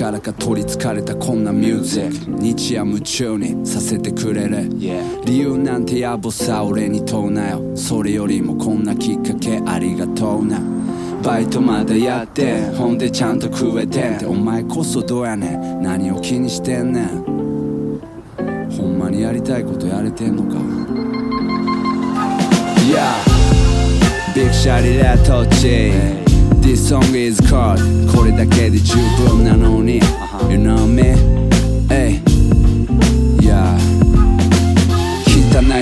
からか取りつかれたこんなミュージック日夜夢中にさせてくれる。理由なんて野暮さ俺に問うなよ。それよりもこんなきっかけありがとうな。バイトまでやってほんでちゃんと食えて。お前こそどうやねん。何を気にしてんねん。ほんまにやりたいことやれてんのか。Yeah Big Shotty だとち This song is called これだけで十分なのに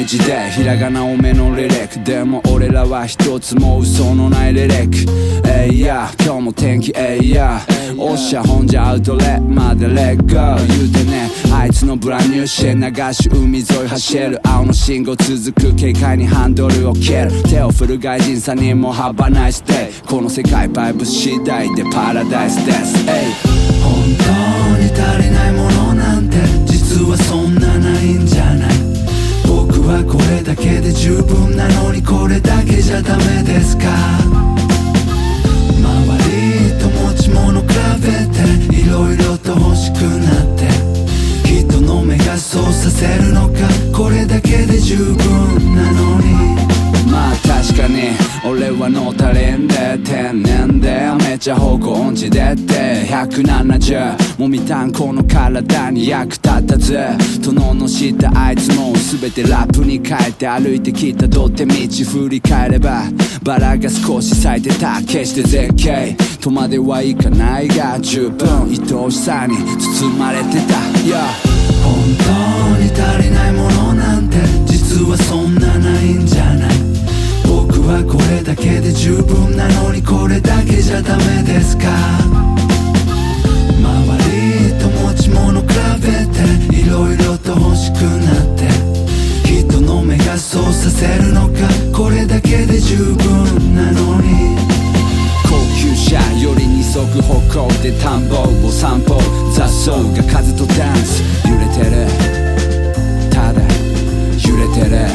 字でひらがな多めのリリック。でも俺らは一つも嘘のないリリック。えいや今日も天気えいや。おっしゃほんじゃアウトレットまでレッゴ。ー言うてねあいつのブランニューシェ流し海沿い走る。青の信号続く軽快にハンドルを蹴る。手を振る外人さんにもハバナイスデイ。この世界バイブ次第でパラダイスです。えい。本当に足りないものなんて実はそんなないんじゃないだけで十分なのにこれだけじゃダメですか？周りと持ち物比べていろいろと欲しくなって人の目がそうさせるのか？これだけで十分なのに。まあ確かに俺はのたれんで天然でめちゃ方向音痴でって170もみたんこの体に役立たず殿の下あいつも全てラップに変えて歩いてきたどって道振り返ればバラが少し咲いてた。決して絶景。とまではいかないが十分愛おしさに包まれてた。Yeah 本当に足りないものなんて実はそんなないんじゃない。僕はこれだけで十分なのにこれだけじゃダメですか。周りと持ち物比べていろいろと欲しくさせるのか？これだけで十分なのに。高級車より二足歩行で田んぼを散歩雑草が風とダンス。揺れてる。ただ揺れてる。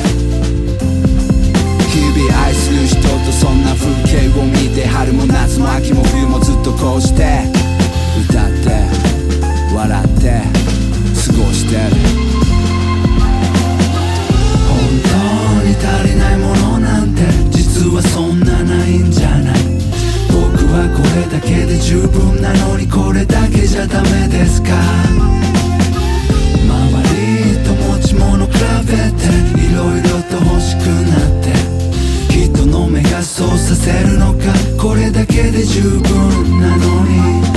日々愛する人とそんな風景を見て春も夏も秋も冬もずっとこうして歌って笑って過ごしてる。十分なのにこれだけじゃダメですか？周りと持ち物比べて色々と欲しくなって人の目がそうさせるのか？これだけで十分なのに。